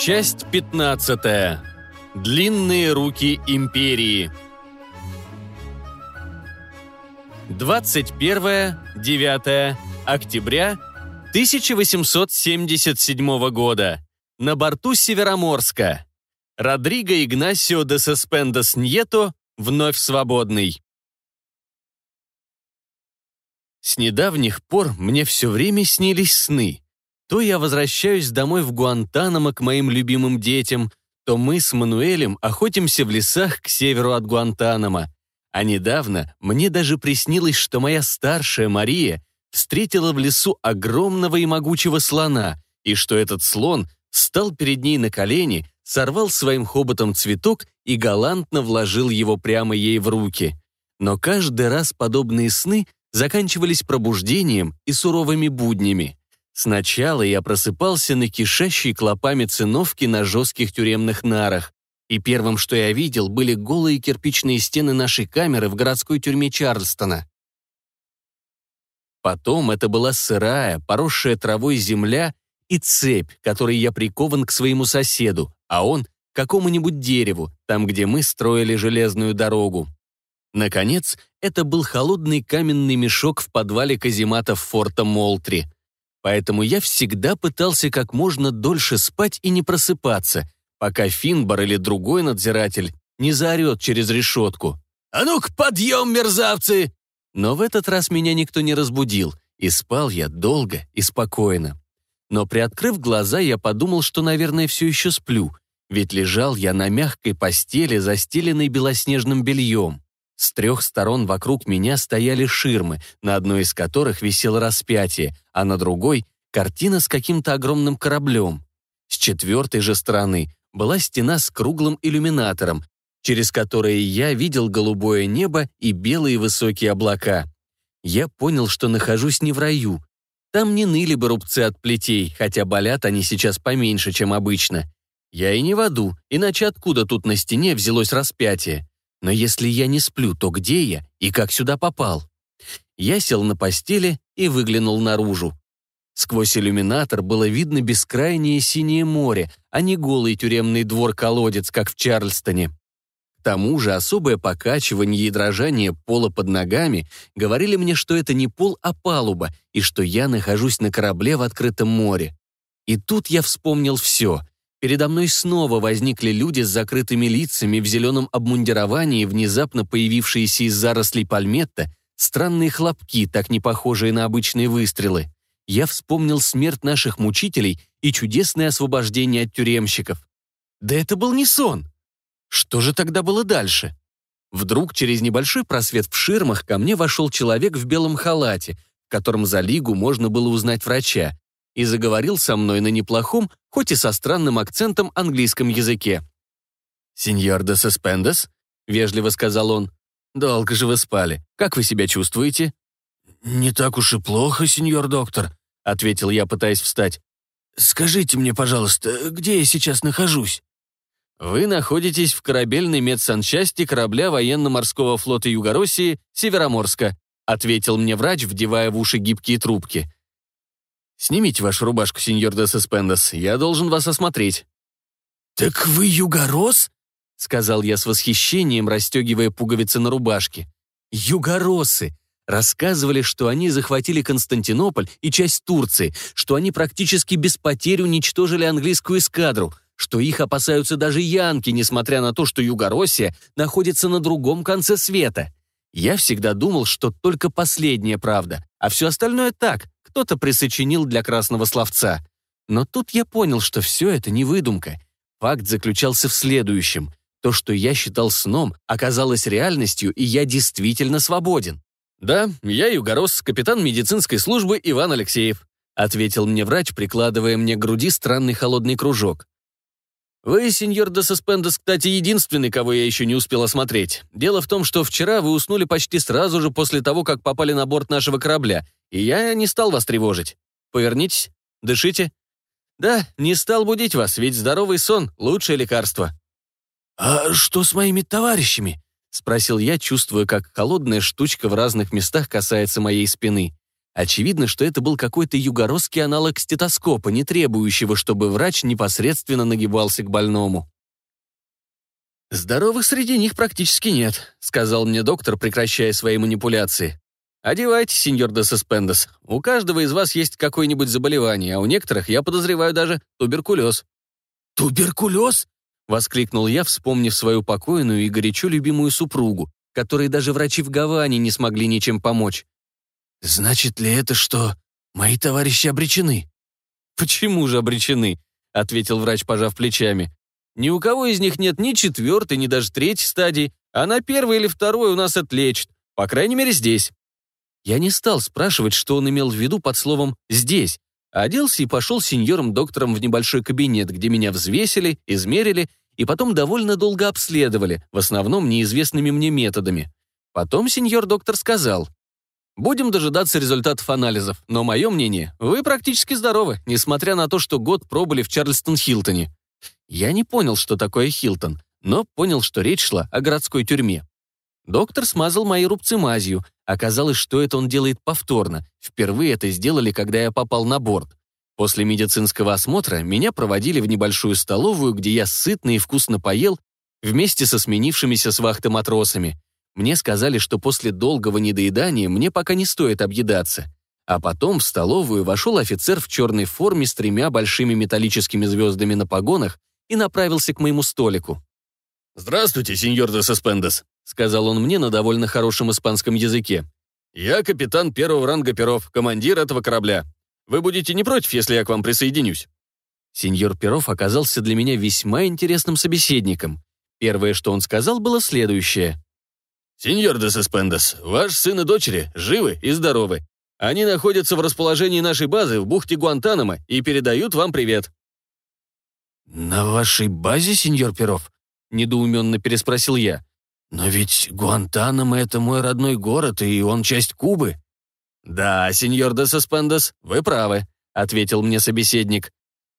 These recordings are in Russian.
Часть 15. Длинные руки империи. 21-9 октября 1877 года. На борту Североморска. Родриго Игнасио де Сеспендес Ньето вновь свободный. С недавних пор мне все время снились сны. То я возвращаюсь домой в Гуантанамо к моим любимым детям, то мы с Мануэлем охотимся в лесах к северу от Гуантанамо. А недавно мне даже приснилось, что моя старшая Мария встретила в лесу огромного и могучего слона, и что этот слон встал перед ней на колени, сорвал своим хоботом цветок и галантно вложил его прямо ей в руки. Но каждый раз подобные сны заканчивались пробуждением и суровыми буднями. Сначала я просыпался на кишащей клопами циновки на жестких тюремных нарах, и первым, что я видел, были голые кирпичные стены нашей камеры в городской тюрьме Чарльстона. Потом это была сырая, поросшая травой земля и цепь, которой я прикован к своему соседу, а он — к какому-нибудь дереву, там, где мы строили железную дорогу. Наконец, это был холодный каменный мешок в подвале казематов форта Молтри — Поэтому я всегда пытался как можно дольше спать и не просыпаться, пока Финбар или другой надзиратель не заорет через решетку. «А ну-ка, подъем, мерзавцы!» Но в этот раз меня никто не разбудил, и спал я долго и спокойно. Но приоткрыв глаза, я подумал, что, наверное, все еще сплю, ведь лежал я на мягкой постели, застеленной белоснежным бельем. С трех сторон вокруг меня стояли ширмы, на одной из которых висело распятие, а на другой — картина с каким-то огромным кораблем. С четвертой же стороны была стена с круглым иллюминатором, через которые я видел голубое небо и белые высокие облака. Я понял, что нахожусь не в раю. Там не ныли бы рубцы от плетей, хотя болят они сейчас поменьше, чем обычно. Я и не в аду, иначе откуда тут на стене взялось распятие? Но если я не сплю, то где я и как сюда попал? Я сел на постели и выглянул наружу. Сквозь иллюминатор было видно бескрайнее синее море, а не голый тюремный двор-колодец, как в Чарльстоне. К тому же особое покачивание и дрожание пола под ногами говорили мне, что это не пол, а палуба, и что я нахожусь на корабле в открытом море. И тут я вспомнил все. Передо мной снова возникли люди с закрытыми лицами в зеленом обмундировании, внезапно появившиеся из зарослей пальметта, странные хлопки, так не похожие на обычные выстрелы. Я вспомнил смерть наших мучителей и чудесное освобождение от тюремщиков. Да это был не сон. Что же тогда было дальше? Вдруг через небольшой просвет в ширмах ко мне вошел человек в белом халате, в котором за лигу можно было узнать врача, и заговорил со мной на неплохом, хоть и со странным акцентом английском языке. «Сеньор де Сеспендес?» — вежливо сказал он. «Долго же вы спали. Как вы себя чувствуете?» «Не так уж и плохо, сеньор доктор», — ответил я, пытаясь встать. «Скажите мне, пожалуйста, где я сейчас нахожусь?» «Вы находитесь в корабельной медсанчасти корабля военно-морского флота Югороссии Североморска», ответил мне врач, вдевая в уши гибкие трубки. «Снимите вашу рубашку, сеньор де Сеспендес, я должен вас осмотреть». «Так вы югорос?» — сказал я с восхищением, расстегивая пуговицы на рубашке. «Югоросы!» Рассказывали, что они захватили Константинополь и часть Турции, что они практически без потерь уничтожили английскую эскадру, что их опасаются даже янки, несмотря на то, что Югороссия находится на другом конце света. Я всегда думал, что только последняя правда, а все остальное так, кто-то присочинил для красного словца. Но тут я понял, что все это не выдумка. Факт заключался в следующем. То, что я считал сном, оказалось реальностью, и я действительно свободен. «Да, я Югорос, капитан медицинской службы Иван Алексеев», ответил мне врач, прикладывая мне к груди странный холодный кружок. «Вы, сеньор де Суспендес, кстати, единственный, кого я еще не успел осмотреть. Дело в том, что вчера вы уснули почти сразу же после того, как попали на борт нашего корабля, и я не стал вас тревожить. Повернитесь, дышите. Да, не стал будить вас, ведь здоровый сон — лучшее лекарство». «А что с моими товарищами?» — спросил я, чувствуя, как холодная штучка в разных местах касается моей спины. Очевидно, что это был какой-то югородский аналог стетоскопа, не требующего, чтобы врач непосредственно нагибался к больному. «Здоровых среди них практически нет», — сказал мне доктор, прекращая свои манипуляции. «Одевайтесь, сеньор де Суспендес. У каждого из вас есть какое-нибудь заболевание, а у некоторых, я подозреваю, даже туберкулез». «Туберкулез?» — воскликнул я, вспомнив свою покойную и горячо любимую супругу, которой даже врачи в Гаване не смогли ничем помочь. «Значит ли это, что мои товарищи обречены?» «Почему же обречены?» — ответил врач, пожав плечами. Ни у кого из них нет ни четвертой, ни даже третьей стадии, а на первой или второй у нас отлечат, по крайней мере здесь. Я не стал спрашивать, что он имел в виду под словом «здесь», оделся и пошел сеньором-доктором в небольшой кабинет, где меня взвесили, измерили и потом довольно долго обследовали, в основном неизвестными мне методами. Потом сеньор-доктор сказал, «Будем дожидаться результатов анализов, но мое мнение, вы практически здоровы, несмотря на то, что год пробыли в Чарльстон-Хилтоне. Я не понял, что такое Хилтон, но понял, что речь шла о городской тюрьме. Доктор смазал мои рубцы мазью. Оказалось, что это он делает повторно. Впервые это сделали, когда я попал на борт. После медицинского осмотра меня проводили в небольшую столовую, где я сытно и вкусно поел вместе со сменившимися с вахты матросами. Мне сказали, что после долгого недоедания мне пока не стоит объедаться. А потом в столовую вошел офицер в черной форме с тремя большими металлическими звездами на погонах и направился к моему столику. «Здравствуйте, сеньор де Суспендес», — сказал он мне на довольно хорошем испанском языке. «Я капитан первого ранга Перов, командир этого корабля. Вы будете не против, если я к вам присоединюсь?» Сеньор Перов оказался для меня весьма интересным собеседником. Первое, что он сказал, было следующее. «Сеньор де Суспендес, ваш сын и дочери живы и здоровы. Они находятся в расположении нашей базы в бухте Гуантанамо и передают вам привет. «На вашей базе, сеньор Перов?» — недоуменно переспросил я. «Но ведь Гуантанамо — это мой родной город, и он часть Кубы». «Да, сеньор де Соспендес, вы правы», — ответил мне собеседник.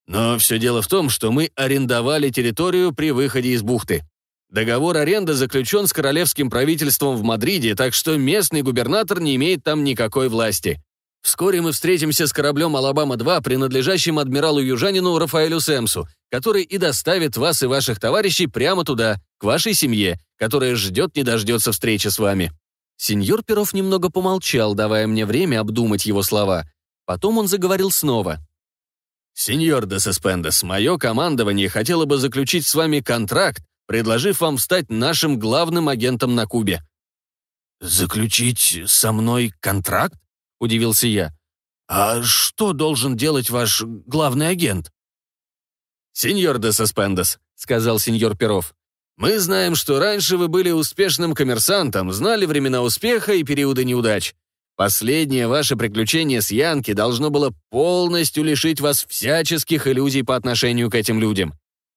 «Но все дело в том, что мы арендовали территорию при выходе из бухты. Договор аренды заключен с королевским правительством в Мадриде, так что местный губернатор не имеет там никакой власти. Вскоре мы встретимся с кораблем «Алабама-2», принадлежащим адмиралу-южанину Рафаэлю Сэмсу, который и доставит вас и ваших товарищей прямо туда, к вашей семье, которая ждет не дождется встречи с вами». Сеньор Перов немного помолчал, давая мне время обдумать его слова. Потом он заговорил снова. «Сеньор де Сеспендес, мое командование хотело бы заключить с вами контракт, предложив вам стать нашим главным агентом на Кубе». «Заключить со мной контракт?» Удивился я. «А что должен делать ваш главный агент?» «Сеньор де Соспендес», — сказал сеньор Перов. «Мы знаем, что раньше вы были успешным коммерсантом, знали времена успеха и периоды неудач. Последнее ваше приключение с Янки должно было полностью лишить вас всяческих иллюзий по отношению к этим людям.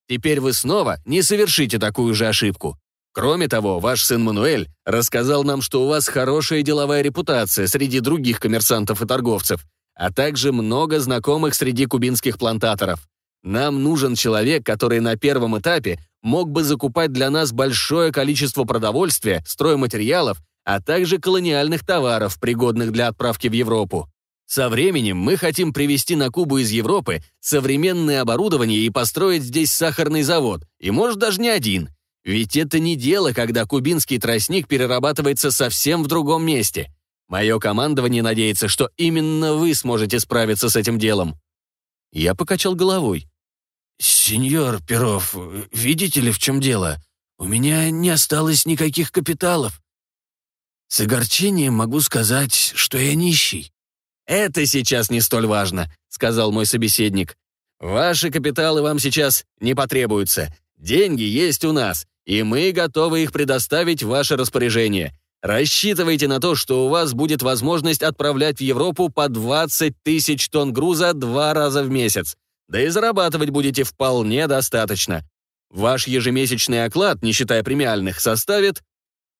Теперь вы снова не совершите такую же ошибку. Кроме того, ваш сын Мануэль рассказал нам, что у вас хорошая деловая репутация среди других коммерсантов и торговцев, а также много знакомых среди кубинских плантаторов. Нам нужен человек, который на первом этапе мог бы закупать для нас большое количество продовольствия, стройматериалов, а также колониальных товаров, пригодных для отправки в Европу. Со временем мы хотим привезти на Кубу из Европы современное оборудование и построить здесь сахарный завод, и может даже не один – ведь это не дело, когда кубинский тростник перерабатывается совсем в другом месте. Мое командование надеется, что именно вы сможете справиться с этим делом». Я покачал головой. «Сеньор Перов, видите ли, в чем дело? У меня не осталось никаких капиталов. С огорчением могу сказать, что я нищий». «Это сейчас не столь важно», — сказал мой собеседник. «Ваши капиталы вам сейчас не потребуются. Деньги есть у нас, и мы готовы их предоставить в ваше распоряжение. Рассчитывайте на то, что у вас будет возможность отправлять в Европу по 20 тысяч тонн груза два раза в месяц. Да и зарабатывать будете вполне достаточно. Ваш ежемесячный оклад, не считая премиальных, составит...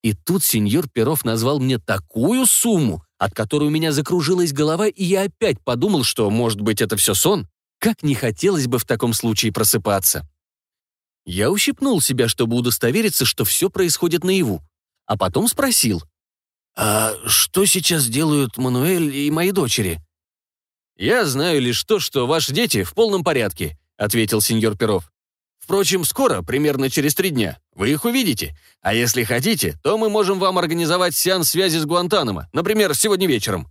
И тут сеньор Перов назвал мне такую сумму, от которой у меня закружилась голова, и я опять подумал, что, может быть, это все сон. Как не хотелось бы в таком случае просыпаться. Я ущипнул себя, чтобы удостовериться, что все происходит наяву. А потом спросил. «А что сейчас делают Мануэль и мои дочери?» «Я знаю лишь то, что ваши дети в полном порядке», — ответил сеньор Перов. «Впрочем, скоро, примерно через три дня, вы их увидите. А если хотите, то мы можем вам организовать сеанс связи с Гуантанамо, например, сегодня вечером».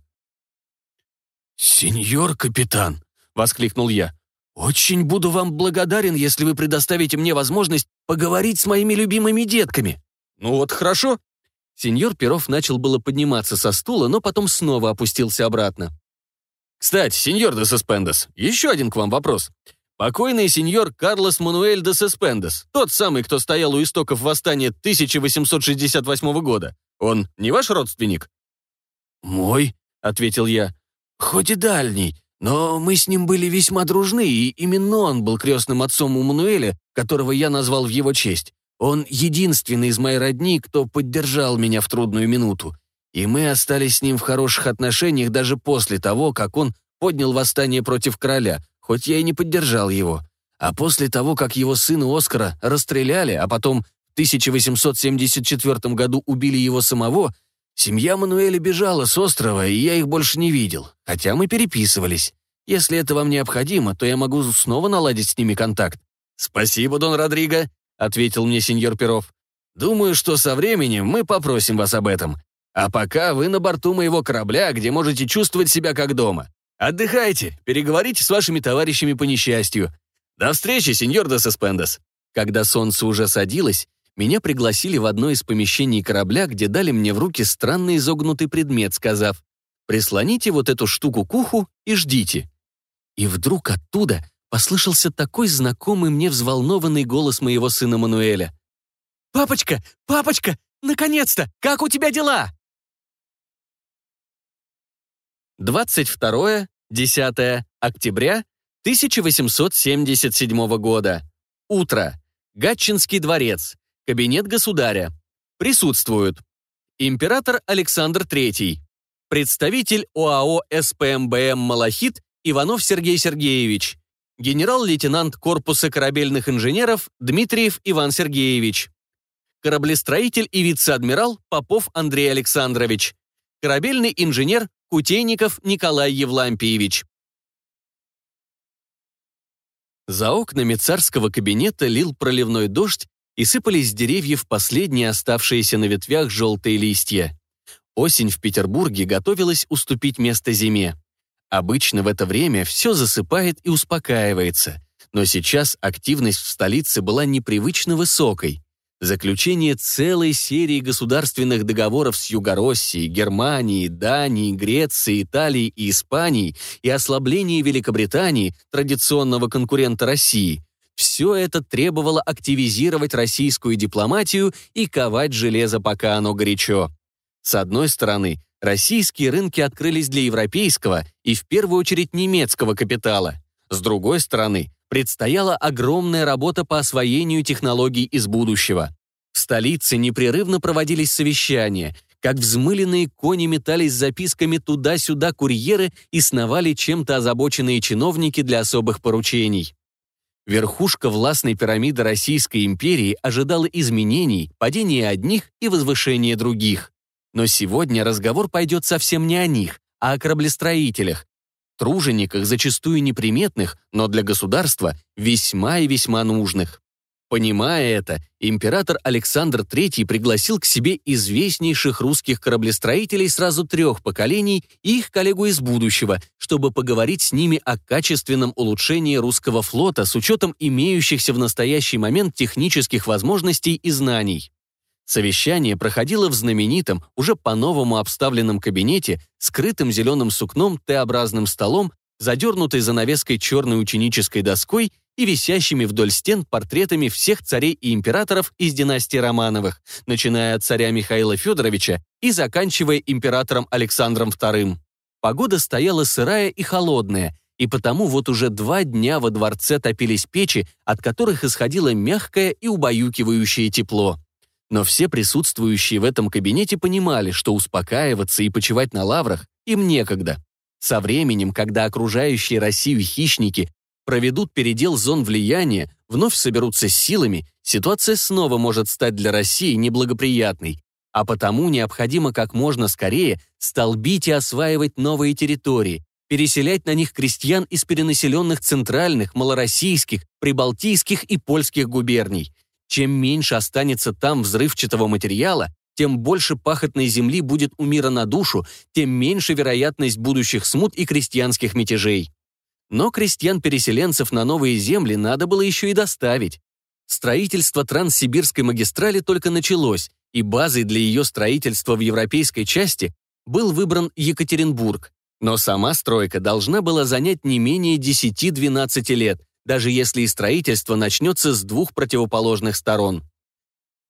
«Сеньор капитан», — воскликнул я, — «очень буду вам благодарен, если вы предоставите мне возможность поговорить с моими любимыми детками». «Ну вот, хорошо». Сеньор Перов начал было подниматься со стула, но потом снова опустился обратно. «Кстати, сеньор де Сеспендес, еще один к вам вопрос. Покойный сеньор Карлос Мануэль де Сеспендес, тот самый, кто стоял у истоков восстания 1868 года, он не ваш родственник?» «Мой», — ответил я, — «хоть и дальний, но мы с ним были весьма дружны, и именно он был крестным отцом у Мануэля, которого я назвал в его честь. Он единственный из моей родни, кто поддержал меня в трудную минуту. И мы остались с ним в хороших отношениях даже после того, как он поднял восстание против короля, хоть я и не поддержал его. А после того, как его сына Оскара расстреляли, а потом в 1874 году убили его самого, семья Мануэля бежала с острова, и я их больше не видел, хотя мы переписывались. Если это вам необходимо, то я могу снова наладить с ними контакт. «Спасибо, Дон Родриго», — ответил мне сеньор Перов. «Думаю, что со временем мы попросим вас об этом. А пока вы на борту моего корабля, где можете чувствовать себя как дома. Отдыхайте, переговорите с вашими товарищами по несчастью. До встречи, сеньор де Сеспендес». Когда солнце уже садилось, меня пригласили в одно из помещений корабля, где дали мне в руки странный изогнутый предмет, сказав «Прислоните вот эту штуку к уху и ждите». И вдруг оттуда послышался такой знакомый мне взволнованный голос моего сына Мануэля. «Папочка! Папочка! Наконец-то! Как у тебя дела?» 22-10 октября 1877 года. Утро. Гатчинский дворец. Кабинет государя. Присутствуют. Император Александр III. Представитель ОАО СПМБМ «Малахит» Иванов Сергей Сергеевич. Генерал-лейтенант корпуса корабельных инженеров Дмитриев Иван Сергеевич. Кораблестроитель и вице-адмирал Попов Андрей Александрович. Корабельный инженер Кутейников Николай Евлампиевич. За окнами царского кабинета лил проливной дождь и сыпались с деревьев последние оставшиеся на ветвях желтые листья. Осень в Петербурге готовилась уступить место зиме. Обычно в это время все засыпает и успокаивается, но сейчас активность в столице была непривычно высокой. Заключение целой серии государственных договоров с Югороссией, Германией, Данией, Грецией, Италией и Испанией и ослабление Великобритании, традиционного конкурента России, все это требовало активизировать российскую дипломатию и ковать железо, пока оно горячо. С одной стороны, российские рынки открылись для европейского и в первую очередь немецкого капитала. С другой стороны, предстояла огромная работа по освоению технологий из будущего. В столице непрерывно проводились совещания, как взмыленные кони метались записками туда-сюда курьеры и сновали чем-то озабоченные чиновники для особых поручений. Верхушка властной пирамиды Российской империи ожидала изменений, падения одних и возвышения других. Но сегодня разговор пойдет совсем не о них, а о кораблестроителях, тружениках, зачастую неприметных, но для государства весьма и весьма нужных. Понимая это, император Александр III пригласил к себе известнейших русских кораблестроителей сразу трех поколений и их коллегу из будущего, чтобы поговорить с ними о качественном улучшении русского флота с учетом имеющихся в настоящий момент технических возможностей и знаний. Совещание проходило в знаменитом, уже по-новому обставленном кабинете, скрытым зеленым сукном Т-образным столом, задернутой занавеской черной ученической доской и висящими вдоль стен портретами всех царей и императоров из династии Романовых, начиная от царя Михаила Федоровича и заканчивая императором Александром II. Погода стояла сырая и холодная, и потому вот уже два дня во дворце топились печи, от которых исходило мягкое и убаюкивающее тепло. Но все присутствующие в этом кабинете понимали, что успокаиваться и почивать на лаврах им некогда. Со временем, когда окружающие Россию хищники проведут передел зон влияния, вновь соберутся силами, ситуация снова может стать для России неблагоприятной. а потому необходимо как можно скорее столбить и осваивать новые территории, переселять на них крестьян из перенаселенных центральных, малороссийских, прибалтийских и польских губерний. Чем меньше останется там взрывчатого материала, тем больше пахотной земли будет у мира на душу, тем меньше вероятность будущих смут и крестьянских мятежей. Но крестьян-переселенцев на новые земли надо было еще и доставить. Строительство Транссибирской магистрали только началось, и базой для ее строительства в европейской части был выбран Екатеринбург. Но сама стройка должна была занять не менее 10-12 лет, даже если и строительство начнется с двух противоположных сторон.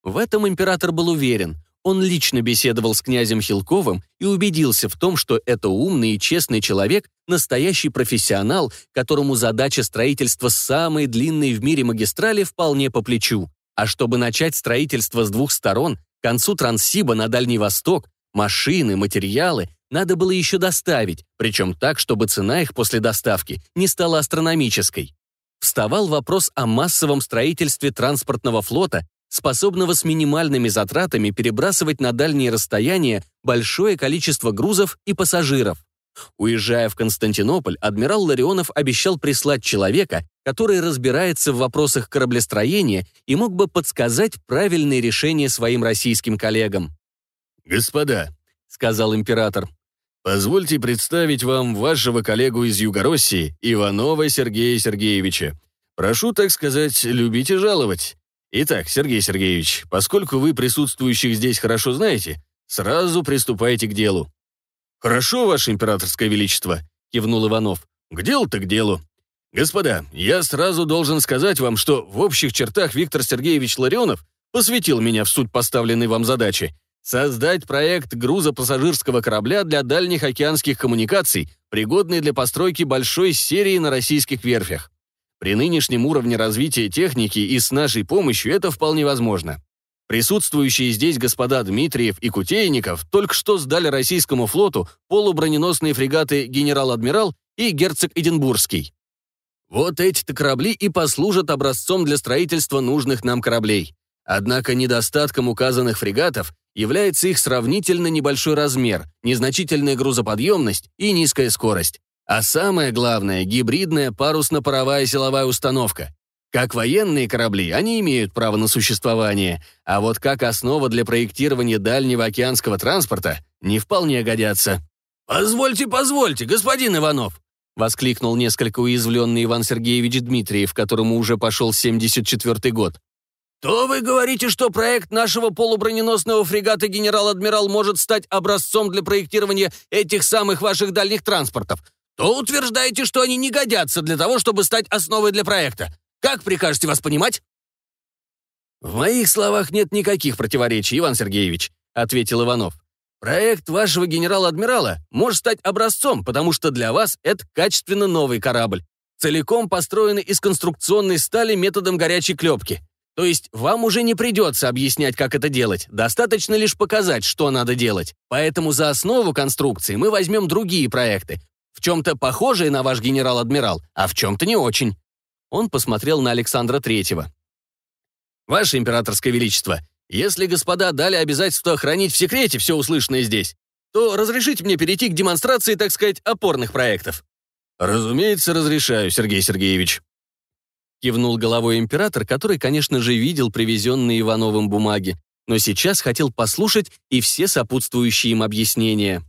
В этом император был уверен. Он лично беседовал с князем Хилковым и убедился в том, что это умный и честный человек, настоящий профессионал, которому задача строительства самой длинной в мире магистрали вполне по плечу. А чтобы начать строительство с двух сторон, к концу Транссиба на Дальний Восток, машины, материалы надо было еще доставить, причем так, чтобы цена их после доставки не стала астрономической. Вставал вопрос о массовом строительстве транспортного флота способного с минимальными затратами перебрасывать на дальние расстояния большое количество грузов и пассажиров. Уезжая в Константинополь, адмирал Ларионов обещал прислать человека, который разбирается в вопросах кораблестроения и мог бы подсказать правильные решения своим российским коллегам. «Господа», — сказал император, — «позвольте представить вам вашего коллегу из Югороссии, Иванова Сергея Сергеевича. Прошу, так сказать, любить и жаловать. Итак, Сергей Сергеевич, поскольку вы присутствующих здесь хорошо знаете, сразу приступайте к делу. Хорошо, Ваше Императорское Величество, кивнул Иванов. К делу-то к делу. Господа, я сразу должен сказать вам, что в общих чертах Виктор Сергеевич Ларионов посвятил меня в суть поставленной вам задачи создать проект грузопассажирского корабля для дальних океанских коммуникаций, пригодный для постройки большой серии на российских верфях. При нынешнем уровне развития техники и с нашей помощью это вполне возможно. Присутствующие здесь господа Дмитриев и Кутейников только что сдали российскому флоту полуброненосные фрегаты «Генерал-адмирал» и «Герцог Эдинбургский». Вот эти-то корабли и послужат образцом для строительства нужных нам кораблей. Однако недостатком указанных фрегатов является их сравнительно небольшой размер, незначительная грузоподъемность и низкая скорость. А самое главное — гибридная парусно-паровая силовая установка. Как военные корабли, они имеют право на существование, а вот как основа для проектирования дальнего океанского транспорта не вполне годятся. «Позвольте, позвольте, господин Иванов!» — воскликнул несколько уязвленный Иван Сергеевич Дмитриев, которому уже пошел 74-й год. «То вы говорите, что проект нашего полуброненосного фрегата «Генерал-адмирал» может стать образцом для проектирования этих самых ваших дальних транспортов, то утверждаете, что они не годятся для того, чтобы стать основой для проекта. Как прикажете вас понимать?» «В моих словах нет никаких противоречий, Иван Сергеевич», — ответил Иванов. «Проект вашего генерала-адмирала может стать образцом, потому что для вас это качественно новый корабль, целиком построенный из конструкционной стали методом горячей клепки. То есть вам уже не придется объяснять, как это делать, достаточно лишь показать, что надо делать. Поэтому за основу конструкции мы возьмем другие проекты, в чем-то похожие на ваш генерал-адмирал, а в чем-то не очень». Он посмотрел на Александра Третьего. «Ваше императорское величество, если господа дали обязательство хранить в секрете все услышанное здесь, то разрешите мне перейти к демонстрации, так сказать, опорных проектов». «Разумеется, разрешаю, Сергей Сергеевич», кивнул головой император, который, конечно же, видел привезенные Ивановым бумаги, но сейчас хотел послушать и все сопутствующие им объяснения.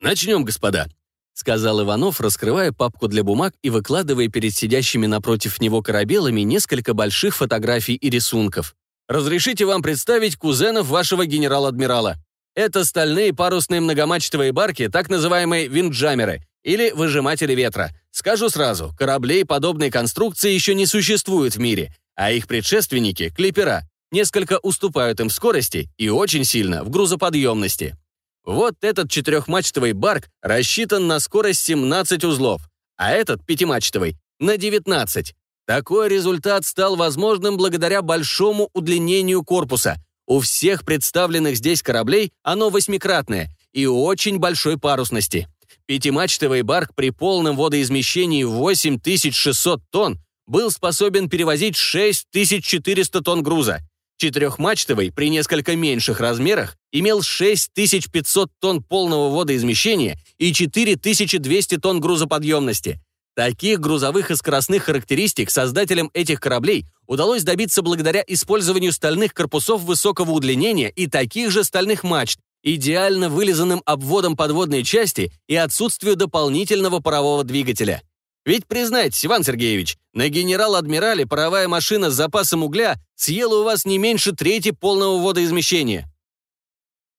«Начнем, господа. — сказал Иванов, раскрывая папку для бумаг и выкладывая перед сидящими напротив него корабелами несколько больших фотографий и рисунков. «Разрешите вам представить кузенов вашего генерал-адмирала. Это стальные парусные многомачтовые барки, так называемые винджамеры, или выжиматели ветра. Скажу сразу, кораблей подобной конструкции еще не существует в мире, а их предшественники, клипера, несколько уступают им в скорости и очень сильно в грузоподъемности. Вот этот четырехмачтовый барк рассчитан на скорость 17 узлов, а этот пятимачтовый — на 19. Такой результат стал возможным благодаря большому удлинению корпуса. У всех представленных здесь кораблей оно восьмикратное и очень большой парусности. Пятимачтовый барк при полном водоизмещении 8600 тонн был способен перевозить 6400 тонн груза. Четырехмачтовый, при несколько меньших размерах, имел 6500 тонн полного водоизмещения и 4200 тонн грузоподъемности. Таких грузовых и скоростных характеристик создателям этих кораблей удалось добиться благодаря использованию стальных корпусов высокого удлинения и таких же стальных мачт, идеально вылизанным обводом подводной части и отсутствию дополнительного парового двигателя. Ведь признайтесь, Иван Сергеевич, на генерал-адмирале паровая машина с запасом угля съела у вас не меньше трети полного водоизмещения.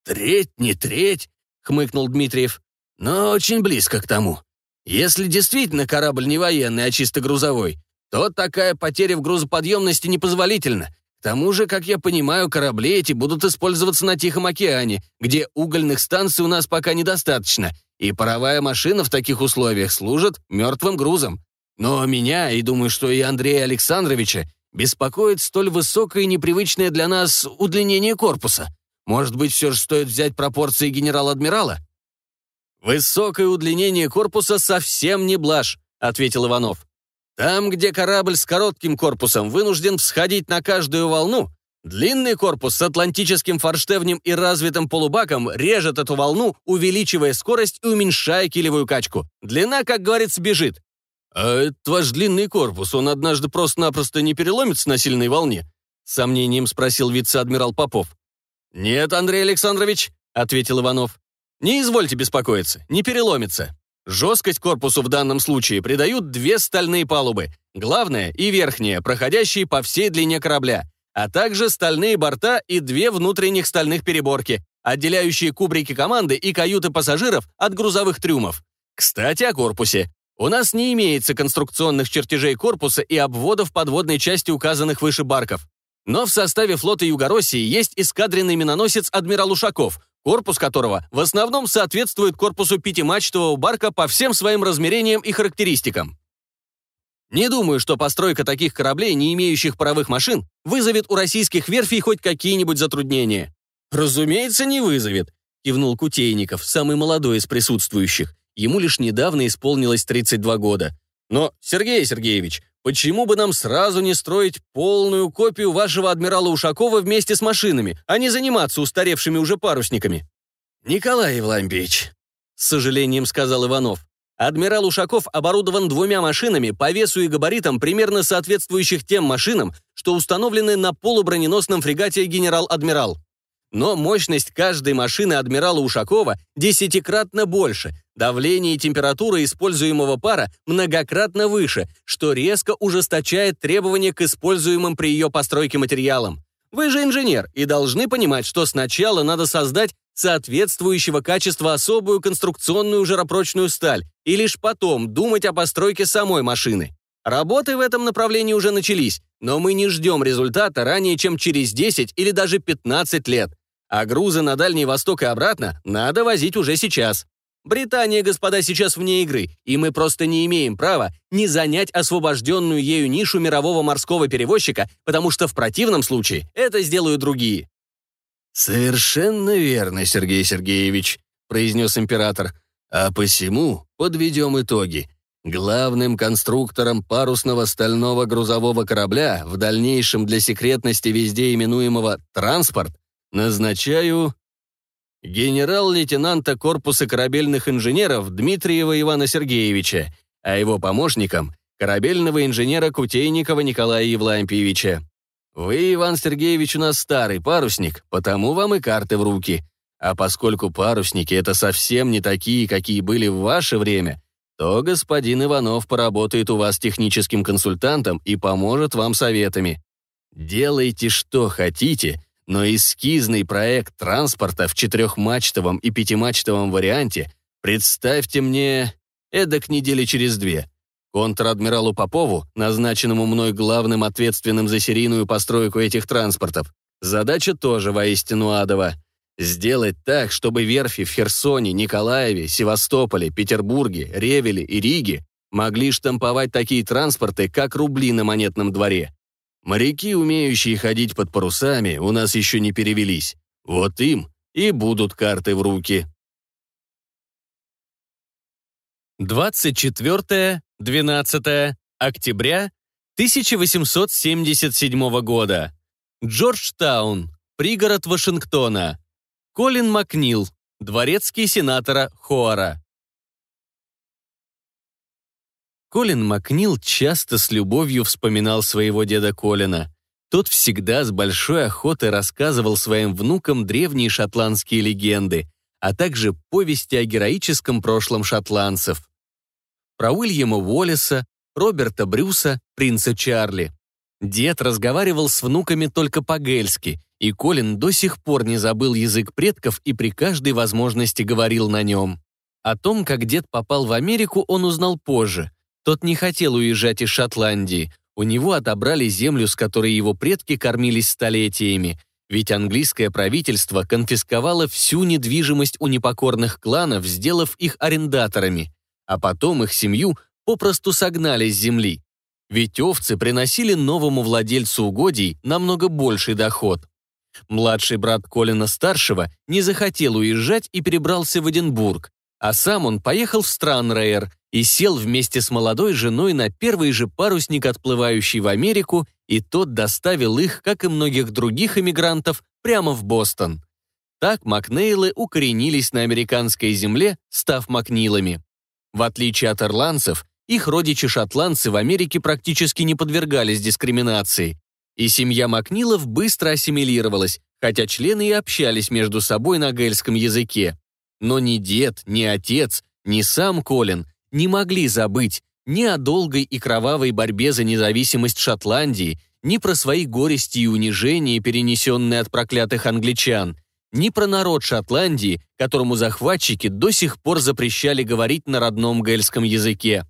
«Треть, не треть», — хмыкнул Дмитриев, — «но очень близко к тому. Если действительно корабль не военный, а чисто грузовой, то такая потеря в грузоподъемности непозволительна. К тому же, как я понимаю, корабли эти будут использоваться на Тихом океане, где угольных станций у нас пока недостаточно, и паровая машина в таких условиях служит мертвым грузом. Но меня, и думаю, что и Андрея Александровича, беспокоит столь высокое и непривычное для нас удлинение корпуса. Может быть, все же стоит взять пропорции генерал-адмирала? «Высокое удлинение корпуса совсем не блажь», — ответил Иванов. «Там, где корабль с коротким корпусом вынужден всходить на каждую волну, длинный корпус с атлантическим форштевнем и развитым полубаком режет эту волну, увеличивая скорость и уменьшая килевую качку. Длина, как говорится, бежит. «А этот ваш длинный корпус, он однажды просто-напросто не переломится на сильной волне?» Сомнением спросил вице-адмирал Попов. «Нет, Андрей Александрович», — ответил Иванов. Не извольте беспокоиться, не переломится. Жесткость корпусу в данном случае придают две стальные палубы, главная и верхняя, проходящие по всей длине корабля, а также стальные борта и две внутренних стальных переборки, отделяющие кубрики команды и каюты пассажиров от грузовых трюмов. Кстати, о корпусе. У нас не имеется конструкционных чертежей корпуса и обводов подводной части указанных выше барков. Но в составе флота Югороссии есть эскадренный миноносец «Адмирал Ушаков», корпус которого в основном соответствует корпусу пятимачтового барка по всем своим размерениям и характеристикам. Не думаю, что постройка таких кораблей, не имеющих паровых машин, вызовет у российских верфей хоть какие-нибудь затруднения. Разумеется, не вызовет, кивнул Кутейников, самый молодой из присутствующих. Ему лишь недавно исполнилось 32 года. Но, Сергей Сергеевич, Почему бы нам сразу не строить полную копию вашего адмирала Ушакова вместе с машинами, а не заниматься устаревшими уже парусниками?» «Николай Евлампич», — с сожалением сказал Иванов. «Адмирал Ушаков оборудован двумя машинами по весу и габаритам, примерно соответствующих тем машинам, что установлены на полуброненосном фрегате «Генерал-адмирал». Но мощность каждой машины адмирала Ушакова десятикратно больше, давление и температура используемого пара многократно выше, что резко ужесточает требования к используемым при ее постройке материалам. Вы же инженер и должны понимать, что сначала надо создать соответствующего качества особую конструкционную жаропрочную сталь и лишь потом думать о постройке самой машины. Работы в этом направлении уже начались, но мы не ждем результата ранее, чем через 10 или даже 15 лет а грузы на Дальний Восток и обратно надо возить уже сейчас. Британия, господа, сейчас вне игры, и мы просто не имеем права не занять освобожденную ею нишу мирового морского перевозчика, потому что в противном случае это сделают другие». «Совершенно верно, Сергей Сергеевич», — произнес император. «А посему подведем итоги. Главным конструктором парусного стального грузового корабля, в дальнейшем для секретности везде именуемого «транспорт», Назначаю генерал-лейтенанта корпуса корабельных инженеров Дмитриева Ивана Сергеевича, а его помощником — корабельного инженера Кутейникова Николая Евлампиевича. Вы, Иван Сергеевич, у нас старый парусник, потому вам и карты в руки. А поскольку парусники — это совсем не такие, какие были в ваше время, то господин Иванов поработает у вас техническим консультантом и поможет вам советами. Делайте, что хотите — но эскизный проект транспорта в четырехмачтовом и пятимачтовом варианте представьте мне эдак недели через две. Контр-адмиралу Попову, назначенному мной главным ответственным за серийную постройку этих транспортов, задача тоже воистину адова. Сделать так, чтобы верфи в Херсоне, Николаеве, Севастополе, Петербурге, Ревеле и Риге могли штамповать такие транспорты, как рубли на монетном дворе. Моряки, умеющие ходить под парусами, у нас еще не перевелись. Вот им и будут карты в руки. 24-12 октября 1877 года. Джорджтаун, пригород Вашингтона. Колин Макнил, дворецкий сенатора Хоара. Колин Макнил часто с любовью вспоминал своего деда Колина. Тот всегда с большой охотой рассказывал своим внукам древние шотландские легенды, а также повести о героическом прошлом шотландцев. Про Уильяма Уоллеса, Роберта Брюса, принца Чарли. Дед разговаривал с внуками только по-гельски, и Колин до сих пор не забыл язык предков и при каждой возможности говорил на нем. О том, как дед попал в Америку, он узнал позже. Тот не хотел уезжать из Шотландии. У него отобрали землю, с которой его предки кормились столетиями, ведь английское правительство конфисковало всю недвижимость у непокорных кланов, сделав их арендаторами, а потом их семью попросту согнали с земли. Ведь овцы приносили новому владельцу угодий намного больший доход. Младший брат Колина-старшего не захотел уезжать и перебрался в Эдинбург, а сам он поехал в Странрейер и сел вместе с молодой женой на первый же парусник, отплывающий в Америку, и тот доставил их, как и многих других эмигрантов, прямо в Бостон. Так Макнейлы укоренились на американской земле, став Макнилами. В отличие от ирландцев, их родичи-шотландцы в Америке практически не подвергались дискриминации. И семья Макнилов быстро ассимилировалась, хотя члены и общались между собой на гельском языке. Но ни дед, ни отец, ни сам Колин не могли забыть ни о долгой и кровавой борьбе за независимость Шотландии, ни про свои горести и унижения, перенесенные от проклятых англичан, ни про народ Шотландии, которому захватчики до сих пор запрещали говорить на родном гельском языке.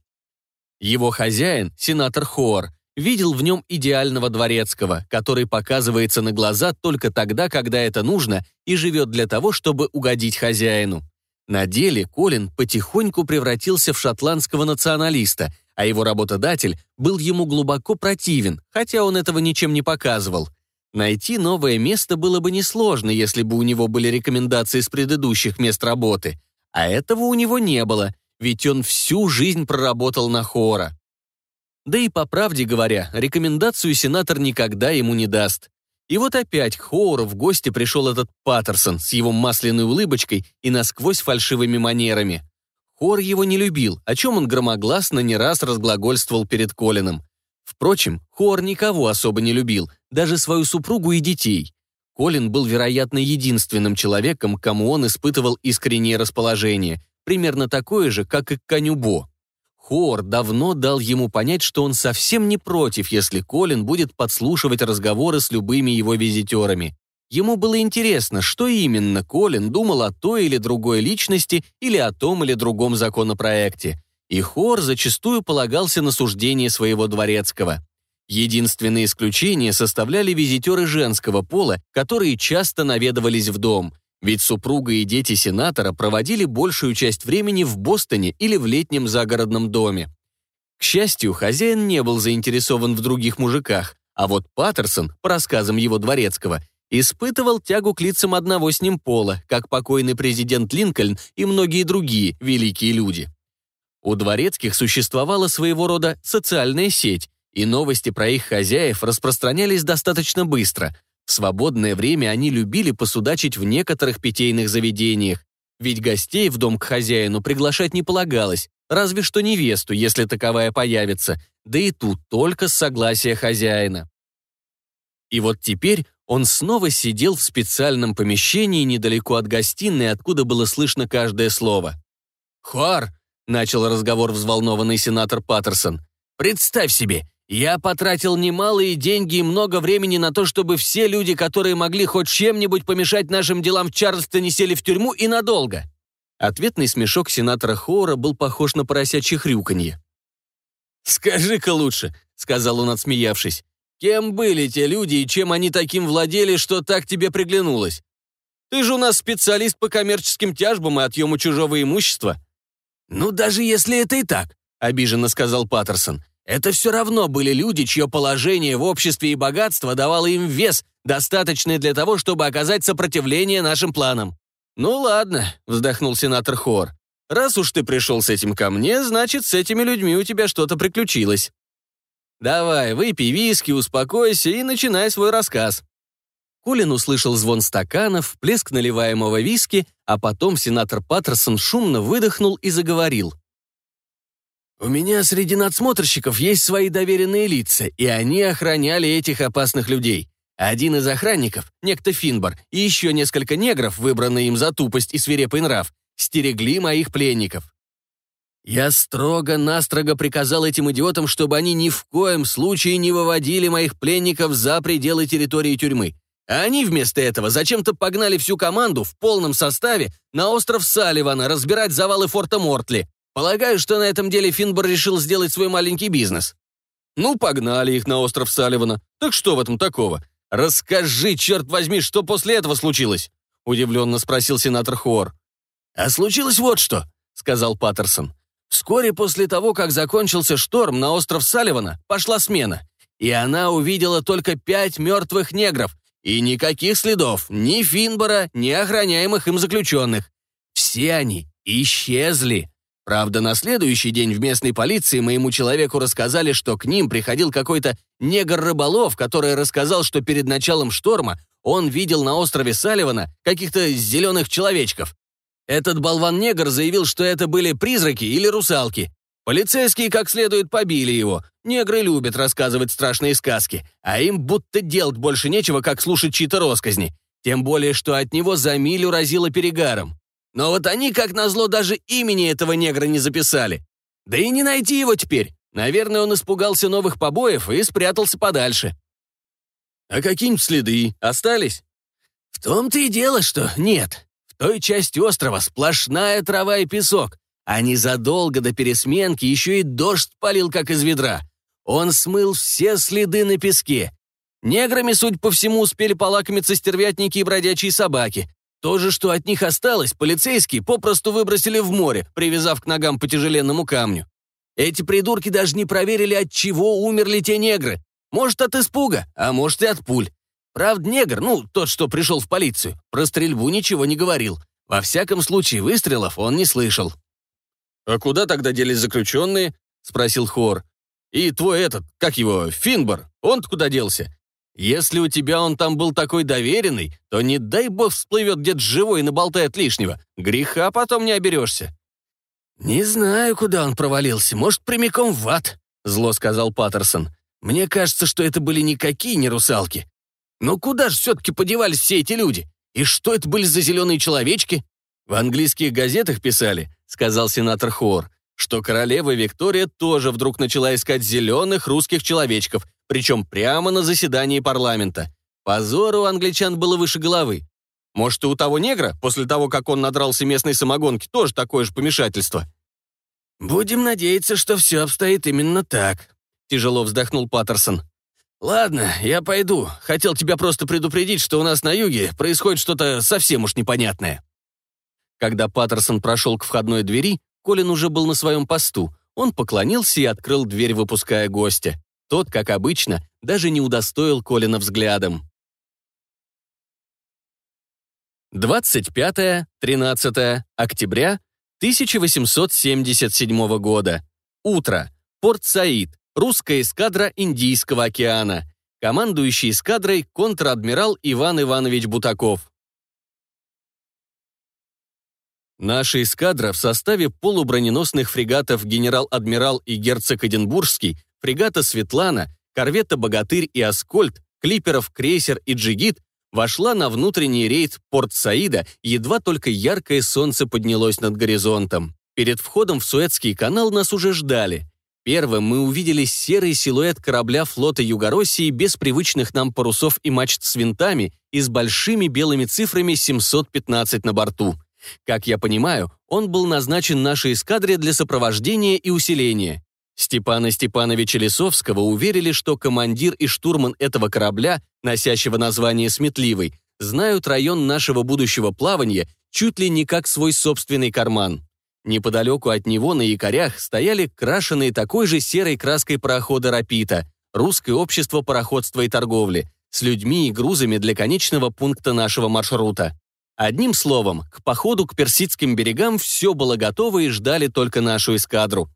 Его хозяин, сенатор Хоар, видел в нем идеального дворецкого, который показывается на глаза только тогда, когда это нужно, и живет для того, чтобы угодить хозяину. На деле Колин потихоньку превратился в шотландского националиста, а его работодатель был ему глубоко противен, хотя он этого ничем не показывал. Найти новое место было бы несложно, если бы у него были рекомендации с предыдущих мест работы. А этого у него не было, ведь он всю жизнь проработал на хора. Да и по правде говоря, рекомендацию сенатор никогда ему не даст. И вот опять к Хоуру в гости пришел этот Паттерсон с его масляной улыбочкой и насквозь фальшивыми манерами. Хор его не любил, о чем он громогласно не раз разглагольствовал перед Колином. Впрочем, Хор никого особо не любил, даже свою супругу и детей. Колин был, вероятно, единственным человеком, кому он испытывал искреннее расположение, примерно такое же, как и к коню Бо. Хор давно дал ему понять, что он совсем не против, если Колин будет подслушивать разговоры с любыми его визитерами. Ему было интересно, что именно Колин думал о той или другой личности или о том или другом законопроекте. И Хор зачастую полагался на суждение своего дворецкого. Единственное исключение составляли визитеры женского пола, которые часто наведывались в дом – ведь супруга и дети сенатора проводили большую часть времени в Бостоне или в летнем загородном доме. К счастью, хозяин не был заинтересован в других мужиках, а вот Паттерсон, по рассказам его дворецкого, испытывал тягу к лицам одного с ним пола, как покойный президент Линкольн и многие другие великие люди. У дворецких существовала своего рода социальная сеть, и новости про их хозяев распространялись достаточно быстро – в свободное время они любили посудачить в некоторых питейных заведениях, ведь гостей в дом к хозяину приглашать не полагалось, разве что невесту, если таковая появится, да и тут только с согласия хозяина. И вот теперь он снова сидел в специальном помещении недалеко от гостиной, откуда было слышно каждое слово. «Хуар!» — начал разговор взволнованный сенатор Паттерсон. «Представь себе, я потратил немалые деньги и много времени на то, чтобы все люди, которые могли хоть чем-нибудь помешать нашим делам в Чарльстоне, сели в тюрьму и надолго». Ответный смешок сенатора Хоура был похож на поросячье хрюканье. «Скажи-ка лучше», — сказал он, отсмеявшись, «кем были те люди и чем они таким владели, что так тебе приглянулось? Ты же у нас специалист по коммерческим тяжбам и отъему чужого имущества». «Ну, даже если это и так», — обиженно сказал Паттерсон, это все равно были люди, чье положение в обществе и богатство давало им вес, достаточный для того, чтобы оказать сопротивление нашим планам. «Ну ладно», — вздохнул сенатор Хор. «Раз уж ты пришел с этим ко мне, значит, с этими людьми у тебя что-то приключилось. Давай, выпей виски, успокойся и начинай свой рассказ». Колин услышал звон стаканов, плеск наливаемого виски, а потом сенатор Паттерсон шумно выдохнул и заговорил. «У меня среди надсмотрщиков есть свои доверенные лица, и они охраняли этих опасных людей. Один из охранников, некто Финбар, и еще несколько негров, выбранные им за тупость и свирепый нрав, стерегли моих пленников. Я строго-настрого приказал этим идиотам, чтобы они ни в коем случае не выводили моих пленников за пределы территории тюрьмы. А они вместо этого зачем-то погнали всю команду в полном составе на остров Салливана разбирать завалы форта Мортли. Полагаю, что на этом деле Финбар решил сделать свой маленький бизнес. Ну, погнали их на остров Салливана. Так что в этом такого? Расскажи, черт возьми, что после этого случилось? Удивленно спросил сенатор Хуор. А случилось вот что, сказал Паттерсон. Вскоре после того, как закончился шторм на остров Салливана, пошла смена. И она увидела только пять мертвых негров. И никаких следов ни Финбора, ни охраняемых им заключенных. Все они исчезли. Правда, на следующий день в местной полиции моему человеку рассказали, что к ним приходил какой-то негр-рыболов, который рассказал, что перед началом шторма он видел на острове Салливана каких-то зеленых человечков. Этот болван-негр заявил, что это были призраки или русалки. Полицейские как следует побили его. Негры любят рассказывать страшные сказки, а им будто делать больше нечего, как слушать чьи-то росказни. Тем более, что от него за милю разило перегаром. Но вот они, как назло, даже имени этого негра не записали. Да и не найти его теперь. Наверное, он испугался новых побоев и спрятался подальше. А какие-нибудь следы остались? В том-то и дело, что нет той части острова сплошная трава и песок, а незадолго до пересменки еще и дождь полил, как из ведра. Он смыл все следы на песке. Неграми, судя по всему, успели полакомиться стервятники и бродячие собаки. То же, что от них осталось, полицейские попросту выбросили в море, привязав к ногам по тяжеленному камню. Эти придурки даже не проверили, от чего умерли те негры. Может, от испуга, а может и от пуль. Правда, негр, ну, тот, что пришел в полицию, про стрельбу ничего не говорил. Во всяком случае, выстрелов он не слышал. «А куда тогда делись заключенные?» — спросил Хор. «И твой этот, как его, Финбор, он-то куда делся? Если у тебя он там был такой доверенный, то не дай бог всплывет где-то живой и наболтает лишнего. Греха потом не оберешься». «Не знаю, куда он провалился. Может, прямиком в ад», — зло сказал Паттерсон. «Мне кажется, что это были никакие не русалки. Но куда же все-таки подевались все эти люди? И что это были за зеленые человечки? В английских газетах писали, сказал сенатор Хор, что королева Виктория тоже вдруг начала искать зеленых русских человечков, причем прямо на заседании парламента. Позор у англичан было выше головы. Может, и у того негра, после того, как он надрался местной самогонки, тоже такое же помешательство? «Будем надеяться, что все обстоит именно так», — тяжело вздохнул Паттерсон. «Ладно, я пойду. Хотел тебя просто предупредить, что у нас на юге происходит что-то совсем уж непонятное». Когда Паттерсон прошел к входной двери, Колин уже был на своем посту. Он поклонился и открыл дверь, выпуская гостя. Тот, как обычно, даже не удостоил Колина взглядом. 25-13 октября 1877 года. Утро. Порт-Саид, русская эскадра Индийского океана, командующий эскадрой контр-адмирал Иван Иванович Бутаков. Наша эскадра в составе полуброненосных фрегатов генерал-адмирал и герцог Эдинбургский, фрегата «Светлана», корвета «Богатырь» и «Аскольд», клиперов «Крейсер» и «Джигит» вошла на внутренний рейд Порт-Саида, едва только яркое солнце поднялось над горизонтом. Перед входом в Суэцкий канал нас уже ждали. Первым мы увидели серый силуэт корабля флота Югороссии без привычных нам парусов и мачт с винтами и с большими белыми цифрами 715 на борту. Как я понимаю, он был назначен нашей эскадре для сопровождения и усиления. Степана Степановича Лисовского уверили, что командир и штурман этого корабля, носящего название «Сметливый», знают район нашего будущего плавания чуть ли не как свой собственный карман. Неподалеку от него на якорях стояли крашеные такой же серой краской парохода «Рапита», русское общество пароходства и торговли, с людьми и грузами для конечного пункта нашего маршрута. Одним словом, к походу к персидским берегам все было готово и ждали только нашу эскадру.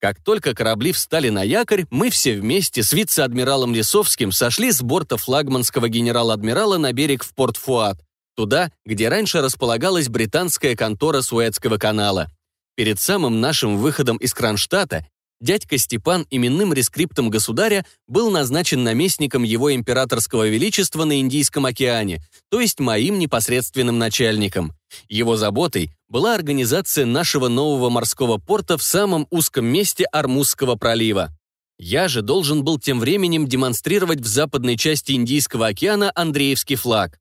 Как только корабли встали на якорь, мы все вместе с вице-адмиралом Лисовским сошли с борта флагманского генерал-адмирала на берег в порт Фуат, туда, где раньше располагалась британская контора Суэцкого канала. Перед самым нашим выходом из Кронштадта дядька Степан именным рескриптом государя был назначен наместником его императорского величества на Индийском океане, то есть моим непосредственным начальником. Его заботой была организация нашего нового морского порта в самом узком месте Армузского пролива. Я же должен был тем временем демонстрировать в западной части Индийского океана Андреевский флаг.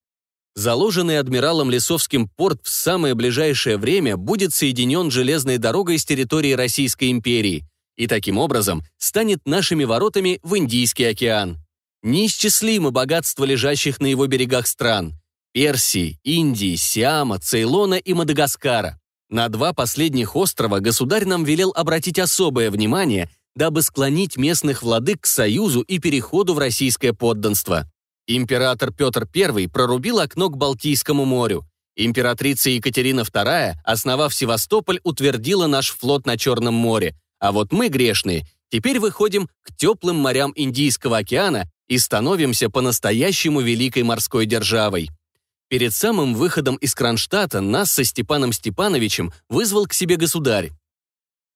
Заложенный адмиралом Лисовским порт в самое ближайшее время будет соединен железной дорогой с территорией Российской империи и таким образом станет нашими воротами в Индийский океан. Неисчислимо богатство лежащих на его берегах стран – Персии, Индии, Сиама, Цейлона и Мадагаскара. На два последних острова государь нам велел обратить особое внимание, дабы склонить местных владык к союзу и переходу в российское подданство. Император Петр I прорубил окно к Балтийскому морю. Императрица Екатерина II, основав Севастополь, утвердила наш флот на Черном море. А вот мы, грешные, теперь выходим к теплым морям Индийского океана и становимся по-настоящему великой морской державой. Перед самым выходом из Кронштадта нас со Степаном Степановичем вызвал к себе государь.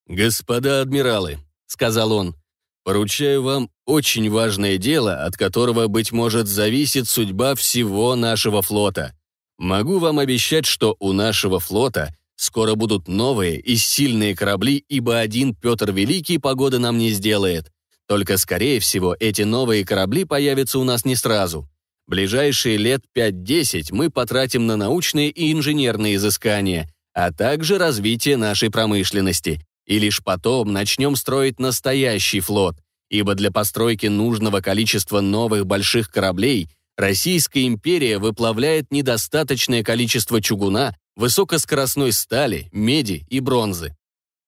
«Господа адмиралы», — сказал он, Поручаю вам очень важное дело, от которого, быть может, зависит судьба всего нашего флота. Могу вам обещать, что у нашего флота скоро будут новые и сильные корабли, ибо один Петр Великий погоды нам не сделает. Только, скорее всего, эти новые корабли появятся у нас не сразу. Ближайшие лет 5-10 мы потратим на научные и инженерные изыскания, а также развитие нашей промышленности. И лишь потом начнем строить настоящий флот, ибо для постройки нужного количества новых больших кораблей Российская империя выплавляет недостаточное количество чугуна, высокоскоростной стали, меди и бронзы.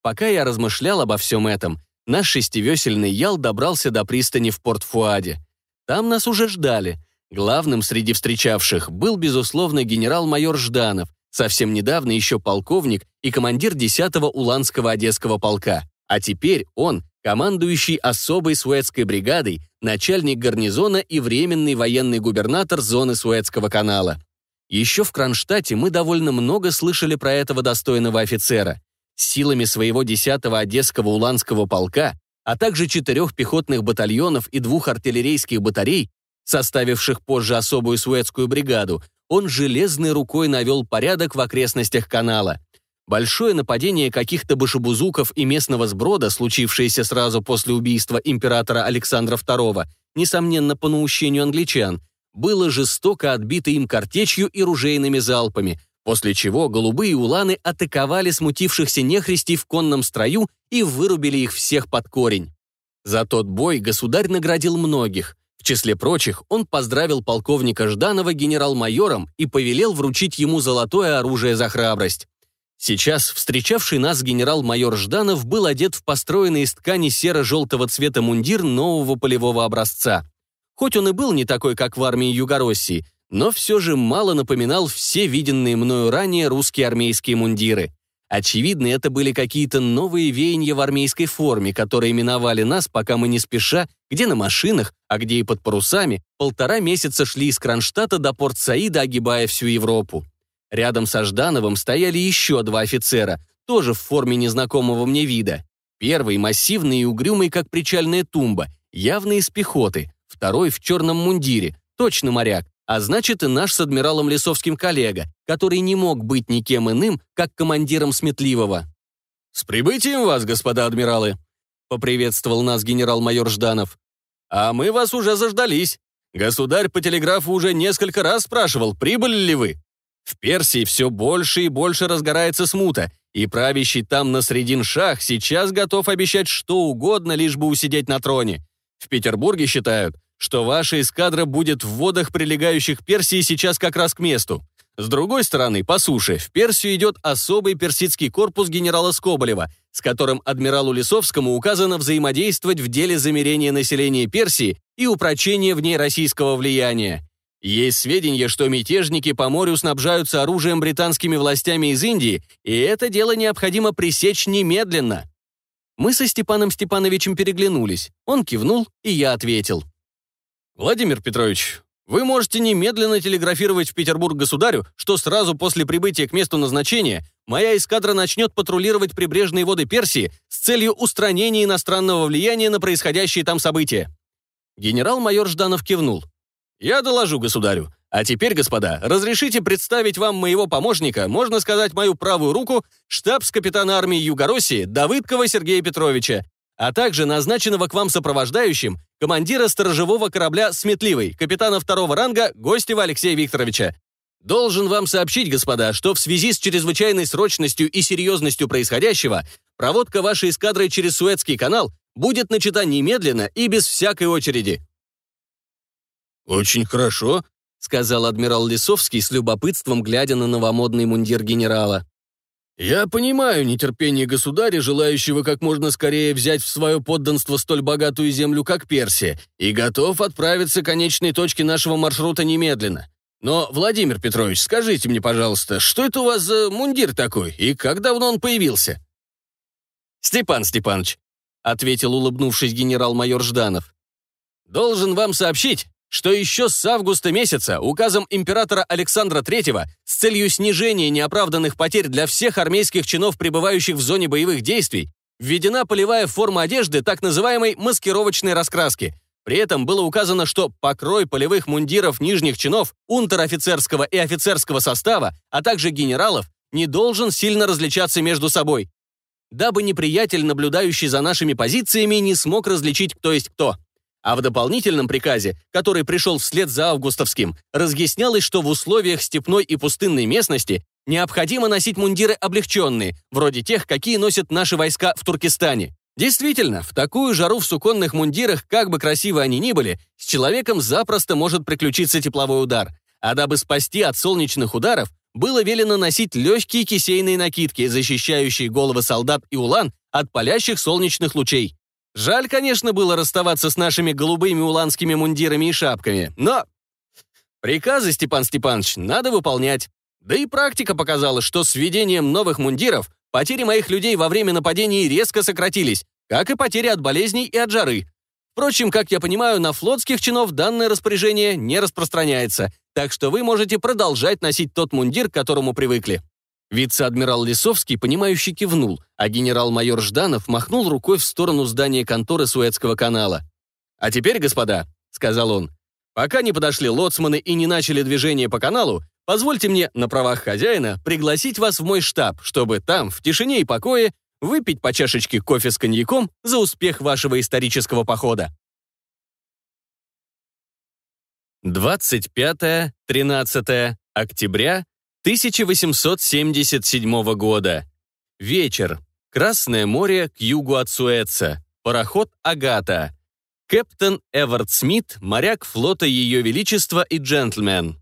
Пока я размышлял обо всем этом, наш шестивесельный ял добрался до пристани в Порт-Фуаде. Там нас уже ждали. Главным среди встречавших был, безусловно, генерал-майор Жданов, совсем недавно еще полковник и командир 10-го Уланского Одесского полка. А теперь он, командующий особой суэцкой бригадой, начальник гарнизона и временный военный губернатор зоны Суэцкого канала. Еще в Кронштадте мы довольно много слышали про этого достойного офицера. Силами своего 10-го Одесского Уланского полка, а также четырех пехотных батальонов и двух артиллерийских батарей, составивших позже особую суэцкую бригаду, он железной рукой навел порядок в окрестностях канала. Большое нападение каких-то башебузуков и местного сброда, случившееся сразу после убийства императора Александра II, несомненно по наущению англичан, было жестоко отбито им картечью и ружейными залпами, после чего голубые уланы атаковали смутившихся нехристей в конном строю и вырубили их всех под корень. За тот бой государь наградил многих – числе прочих, он поздравил полковника Жданова генерал-майором и повелел вручить ему золотое оружие за храбрость. Сейчас встречавший нас генерал-майор Жданов был одет в построенный из ткани серо-желтого цвета мундир нового полевого образца. Хоть он и был не такой, как в армии Югороссии, но все же мало напоминал все виденные мною ранее русские армейские мундиры. Очевидно, это были какие-то новые веяния в армейской форме, которые миновали нас, пока мы не спеша, где на машинах, а где и под парусами, полтора месяца шли из Кронштадта до порт Саида, огибая всю Европу. Рядом со Ждановым стояли еще два офицера, тоже в форме незнакомого мне вида. Первый массивный и угрюмый, как причальная тумба, явно из пехоты, второй в черном мундире, точно моряк, а значит и наш с адмиралом Лисовским коллега, который не мог быть никем иным, как командиром Сметливого. «С прибытием вас, господа адмиралы!» — поприветствовал нас генерал-майор Жданов. «А мы вас уже заждались. Государь по телеграфу уже несколько раз спрашивал, прибыли ли вы. В Персии все больше и больше разгорается смута, и правящий там на средин шах сейчас готов обещать что угодно, лишь бы усидеть на троне. В Петербурге считают, что ваша эскадра будет в водах, прилегающих Персии, сейчас как раз к месту. С другой стороны, по суше, в Персию идет особый персидский корпус генерала Скоболева, с которым адмиралу Лисовскому указано взаимодействовать в деле замерения населения Персии и упрочения в ней российского влияния. Есть сведения, что мятежники по морю снабжаются оружием британскими властями из Индии, и это дело необходимо пресечь немедленно. Мы со Степаном Степановичем переглянулись. Он кивнул, и я ответил. «Владимир Петрович, вы можете немедленно телеграфировать в Петербург государю, что сразу после прибытия к месту назначения моя эскадра начнет патрулировать прибрежные воды Персии с целью устранения иностранного влияния на происходящие там события». Генерал-майор Жданов кивнул. «Я доложу государю. А теперь, господа, разрешите представить вам моего помощника, можно сказать, мою правую руку, штабс-капитана армии Югороссии Давыдкова Сергея Петровича, а также назначенного к вам сопровождающим командира сторожевого корабля «Сметливый», капитана второго ранга Гостева Алексея Викторовича. Должен вам сообщить, господа, что в связи с чрезвычайной срочностью и серьезностью происходящего, проводка вашей эскадры через Суэцкий канал будет начата немедленно и без всякой очереди. «Очень хорошо», сказал адмирал Лисовский с любопытством, глядя на новомодный мундир генерала. «Я понимаю нетерпение государя, желающего как можно скорее взять в свое подданство столь богатую землю, как Персия, и готов отправиться к конечной точке нашего маршрута немедленно. Но, Владимир Петрович, скажите мне, пожалуйста, что это у вас за мундир такой, и как давно он появился?» «Степан Степанович», — ответил, улыбнувшись генерал-майор Жданов, «должен вам сообщить, что еще с августа месяца указом императора Александра III с целью снижения неоправданных потерь для всех армейских чинов, пребывающих в зоне боевых действий, введена полевая форма одежды так называемой маскировочной раскраски. При этом было указано, что покрой полевых мундиров нижних чинов, унтер-офицерского и офицерского состава, а также генералов, не должен сильно различаться между собой, дабы неприятель, наблюдающий за нашими позициями, не смог различить, кто есть кто. А в дополнительном приказе, который пришел вслед за августовским, разъяснялось, что в условиях степной и пустынной местности необходимо носить мундиры облегченные, вроде тех, какие носят наши войска в Туркестане. Действительно, в такую жару в суконных мундирах, как бы красиво они ни были, с человеком запросто может приключиться тепловой удар. А дабы спасти от солнечных ударов, было велено носить легкие кисейные накидки, защищающие головы солдат и улан от палящих солнечных лучей. Жаль, конечно, было расставаться с нашими голубыми уланскими мундирами и шапками, но... Приказы, Степан Степанович, надо выполнять. Да и практика показала, что с введением новых мундиров потери моих людей во время нападений резко сократились, как и потери от болезней и от жары. Впрочем, как я понимаю, на флотских чинов данное распоряжение не распространяется, так что вы можете продолжать носить тот мундир, к которому привыкли. Вице-адмирал Лисовский, понимающий, кивнул, а генерал-майор Жданов махнул рукой в сторону здания конторы Суэцкого канала. «А теперь, господа», — сказал он, «пока не подошли лоцманы и не начали движение по каналу, позвольте мне на правах хозяина пригласить вас в мой штаб, чтобы там, в тишине и покое, выпить по чашечке кофе с коньяком за успех вашего исторического похода». 25-13 октября 1877 года. Вечер. Красное море к югу от Суэца. Пароход «Агата». Кэптен Эвард Смит, моряк флота Ее Величества и джентльмен.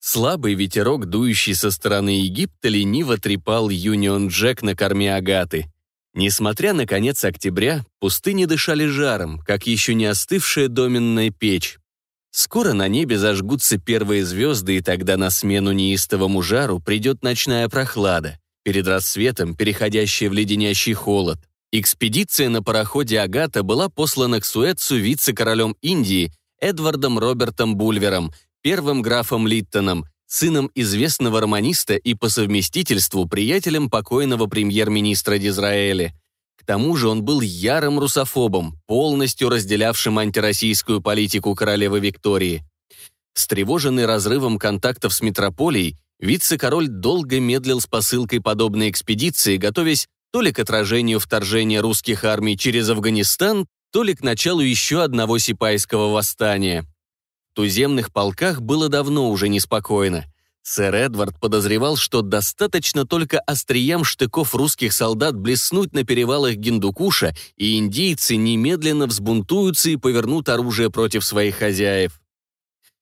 Слабый ветерок, дующий со стороны Египта, лениво трепал Юнион Джек на корме Агаты. Несмотря на конец октября, пустыни дышали жаром, как еще не остывшая доменная печь. Скоро на небе зажгутся первые звезды, и тогда на смену неистовому жару придет ночная прохлада, перед рассветом переходящая в леденящий холод. Экспедиция на пароходе «Агата» была послана к Суэцу вице-королем Индии Эдвардом Робертом Бульвером, первым графом Литтоном, сыном известного романиста и по совместительству приятелем покойного премьер-министра Дизраэля. К тому же он был ярым русофобом, полностью разделявшим антироссийскую политику королевы Виктории. Встревоженный разрывом контактов с метрополией, вице-король долго медлил с посылкой подобной экспедиции, готовясь то ли к отражению вторжения русских армий через Афганистан, то ли к началу еще одного сипайского восстания. В туземных полках было давно уже неспокойно. Сэр Эдвард подозревал, что достаточно только остриям штыков русских солдат блеснуть на перевалах Гиндукуша, и индийцы немедленно взбунтуются и повернут оружие против своих хозяев.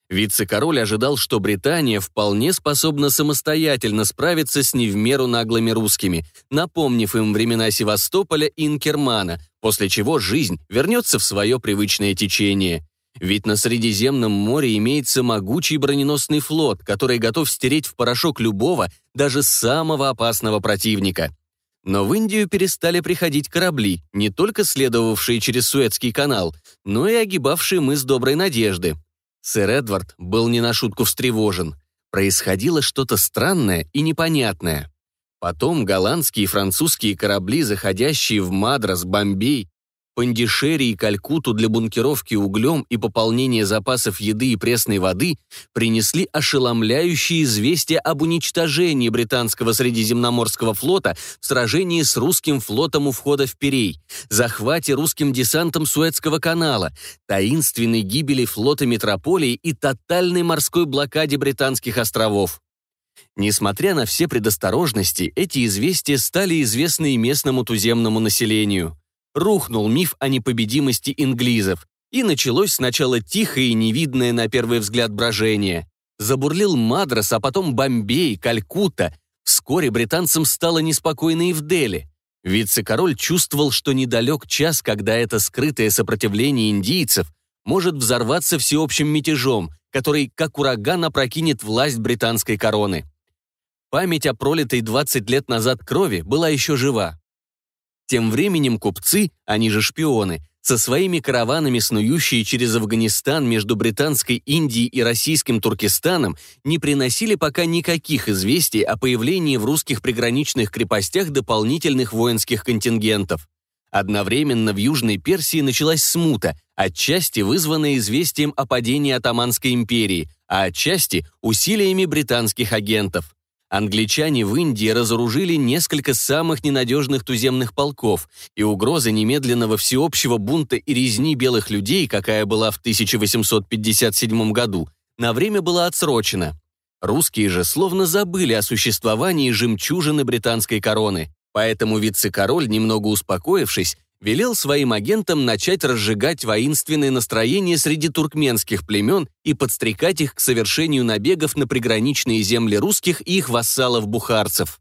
Вице-король ожидал, что Британия вполне способна самостоятельно справиться с не в меру наглыми русскими, напомнив им времена Севастополя и Инкермана, после чего жизнь вернется в свое привычное течение. Ведь на Средиземном море имеется могучий броненосный флот, который готов стереть в порошок любого, даже самого опасного противника. Но в Индию перестали приходить корабли, не только следовавшие через Суэцкий канал, но и огибавшие мыс Доброй Надежды. Сэр Эдвард был не на шутку встревожен. Происходило что-то странное и непонятное. Потом голландские и французские корабли, заходящие в Мадрас, Бомбей, Пандишери и Калькуту для бункеровки углем и пополнения запасов еды и пресной воды принесли ошеломляющие известия об уничтожении британского Средиземноморского флота в сражении с русским флотом у входа в Перей, захвате русским десантом Суэцкого канала, таинственной гибели флота метрополии и тотальной морской блокаде британских островов. Несмотря на все предосторожности, эти известия стали известны и местному туземному населению рухнул миф о непобедимости инглизов, и началось сначала тихое и невидное на первый взгляд брожение. Забурлил Мадрас, а потом Бомбей, Калькутта. Вскоре британцам стало неспокойно и в Дели. Вице-король чувствовал, что недалек час, когда это скрытое сопротивление индийцев может взорваться всеобщим мятежом, который, как ураган, опрокинет власть британской короны. Память о пролитой 20 лет назад крови была еще жива. Тем временем купцы, они же шпионы, со своими караванами, снующие через Афганистан между Британской Индией и Российским Туркестаном, не приносили пока никаких известий о появлении в русских приграничных крепостях дополнительных воинских контингентов. Одновременно в Южной Персии началась смута, отчасти вызванная известием о падении Атаманской империи, а отчасти усилиями британских агентов. Англичане в Индии разоружили несколько самых ненадежных туземных полков, и угроза немедленного всеобщего бунта и резни белых людей, какая была в 1857 году, на время была отсрочена. Русские же словно забыли о существовании жемчужины британской короны, поэтому вице-король, немного успокоившись, велел своим агентам начать разжигать воинственные настроения среди туркменских племен и подстрекать их к совершению набегов на приграничные земли русских и их вассалов-бухарцев.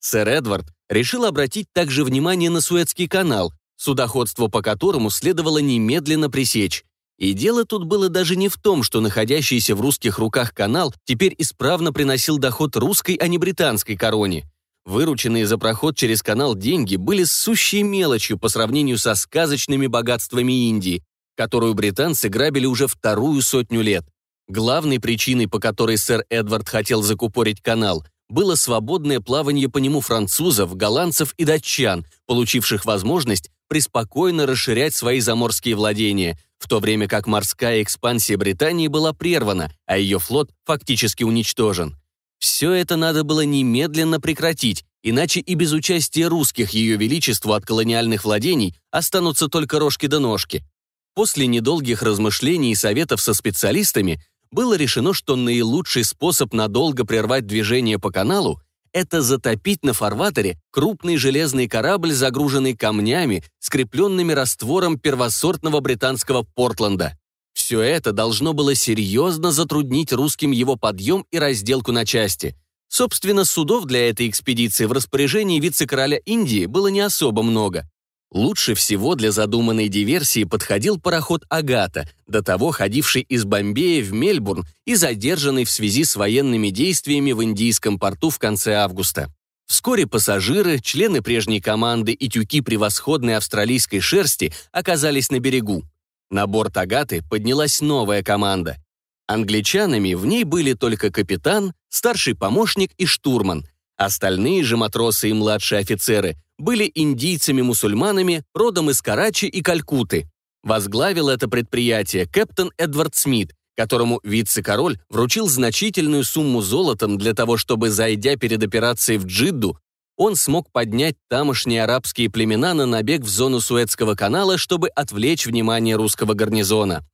Сэр Эдвард решил обратить также внимание на Суэцкий канал, судоходство по которому следовало немедленно пресечь. И дело тут было даже не в том, что находящийся в русских руках канал теперь исправно приносил доход русской, а не британской короне. Вырученные за проход через канал деньги были сущей мелочью по сравнению со сказочными богатствами Индии, которую британцы грабили уже вторую сотню лет. Главной причиной, по которой сэр Эдвард хотел закупорить канал, было свободное плавание по нему французов, голландцев и датчан, получивших возможность преспокойно расширять свои заморские владения, в то время как морская экспансия Британии была прервана, а ее флот фактически уничтожен. Все это надо было немедленно прекратить, иначе и без участия русских Ее Величеству от колониальных владений останутся только рожки да ножки. После недолгих размышлений и советов со специалистами было решено, что наилучший способ надолго прервать движение по каналу – это затопить на фарватере крупный железный корабль, загруженный камнями, скрепленными раствором первосортного британского Портленда. Все это должно было серьезно затруднить русским его подъем и разделку на части. Собственно, судов для этой экспедиции в распоряжении вице-короля Индии было не особо много. Лучше всего для задуманной диверсии подходил пароход «Агата», до того ходивший из Бомбея в Мельбурн и задержанный в связи с военными действиями в индийском порту в конце августа. Вскоре пассажиры, члены прежней команды и тюки превосходной австралийской шерсти оказались на берегу. На борт «Агаты» поднялась новая команда. Англичанами в ней были только капитан, старший помощник и штурман. Остальные же матросы и младшие офицеры были индийцами-мусульманами, родом из Карачи и Калькуты. Возглавил это предприятие капитан Эдвард Смит, которому вице-король вручил значительную сумму золотом для того, чтобы, зайдя перед операцией в Джидду, он смог поднять тамошние арабские племена на набег в зону Суэцкого канала, чтобы отвлечь внимание русского гарнизона.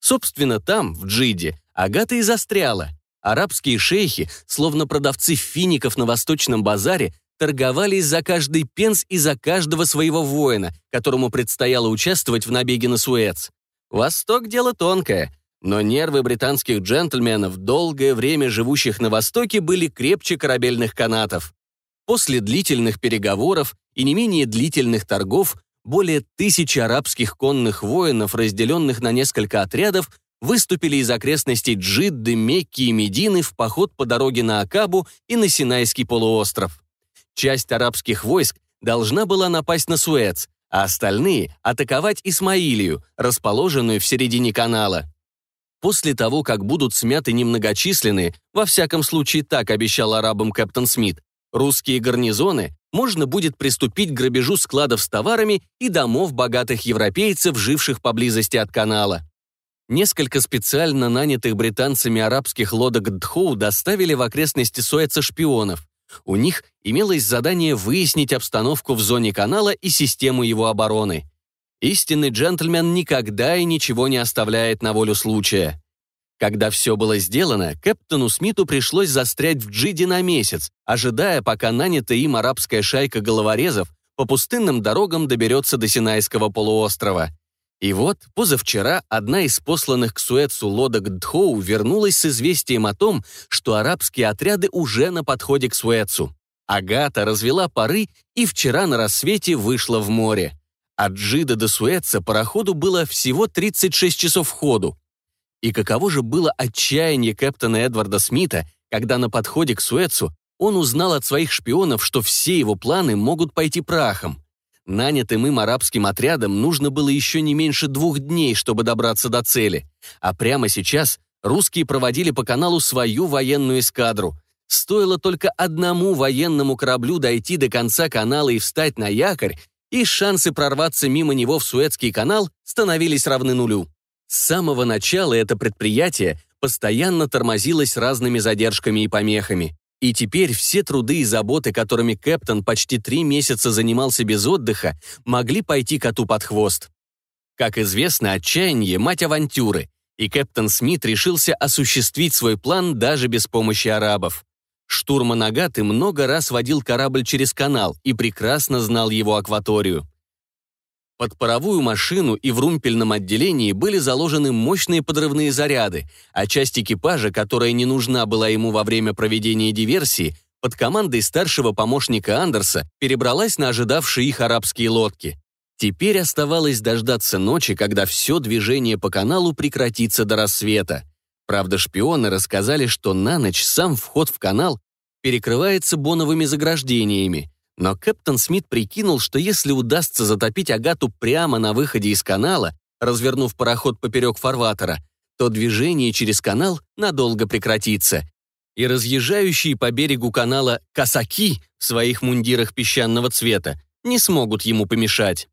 Собственно, там, в Джиде, Агата и застряла. Арабские шейхи, словно продавцы фиников на восточном базаре, торговались за каждый пенс и за каждого своего воина, которому предстояло участвовать в набеге на Суэц. Восток – дело тонкое, но нервы британских джентльменов, долгое время живущих на Востоке, были крепче корабельных канатов. После длительных переговоров и не менее длительных торгов более тысячи арабских конных воинов, разделенных на несколько отрядов, выступили из окрестностей Джидды, Мекки и Медины в поход по дороге на Акабу и на Синайский полуостров. Часть арабских войск должна была напасть на Суэц, а остальные — атаковать Исмаилию, расположенную в середине канала. После того, как будут смяты немногочисленные, во всяком случае так обещал арабам Кэптон Смит, русские гарнизоны, можно будет приступить к грабежу складов с товарами и домов богатых европейцев, живших поблизости от канала. Несколько специально нанятых британцами арабских лодок Дхоу доставили в окрестности Суэца шпионов. У них имелось задание выяснить обстановку в зоне канала и систему его обороны. Истинный джентльмен никогда и ничего не оставляет на волю случая. Когда все было сделано, капитану Смиту пришлось застрять в Джиде на месяц, ожидая, пока нанятая им арабская шайка головорезов по пустынным дорогам доберется до Синайского полуострова. И вот, позавчера, одна из посланных к Суэцу лодок Дхоу вернулась с известием о том, что арабские отряды уже на подходе к Суэцу. Агата развела пары и вчера на рассвете вышла в море. От Джида до Суэца пароходу было всего 36 часов ходу. И каково же было отчаяние капитана Эдварда Смита, когда на подходе к Суэцу он узнал от своих шпионов, что все его планы могут пойти прахом. Нанятым им арабским отрядам нужно было еще не меньше двух дней, чтобы добраться до цели. А прямо сейчас русские проводили по каналу свою военную эскадру. Стоило только одному военному кораблю дойти до конца канала и встать на якорь, и шансы прорваться мимо него в Суэцкий канал становились равны нулю. С самого начала это предприятие постоянно тормозилось разными задержками и помехами. И теперь все труды и заботы, которыми Кэптон почти три месяца занимался без отдыха, могли пойти коту под хвост. Как известно, отчаяние – мать авантюры, и Кэптон Смит решился осуществить свой план даже без помощи арабов. Штурман Агаты много раз водил корабль через канал и прекрасно знал его акваторию. Под паровую машину и в румпельном отделении были заложены мощные подрывные заряды, а часть экипажа, которая не нужна была ему во время проведения диверсии, под командой старшего помощника Андерса перебралась на ожидавшие их арабские лодки. Теперь оставалось дождаться ночи, когда все движение по каналу прекратится до рассвета. Правда, шпионы рассказали, что на ночь сам вход в канал перекрывается боновыми заграждениями, но Кэптон Смит прикинул, что если удастся затопить Агату прямо на выходе из канала, развернув пароход поперек фарватера, то движение через канал надолго прекратится. И разъезжающие по берегу канала косаки в своих мундирах песчаного цвета не смогут ему помешать.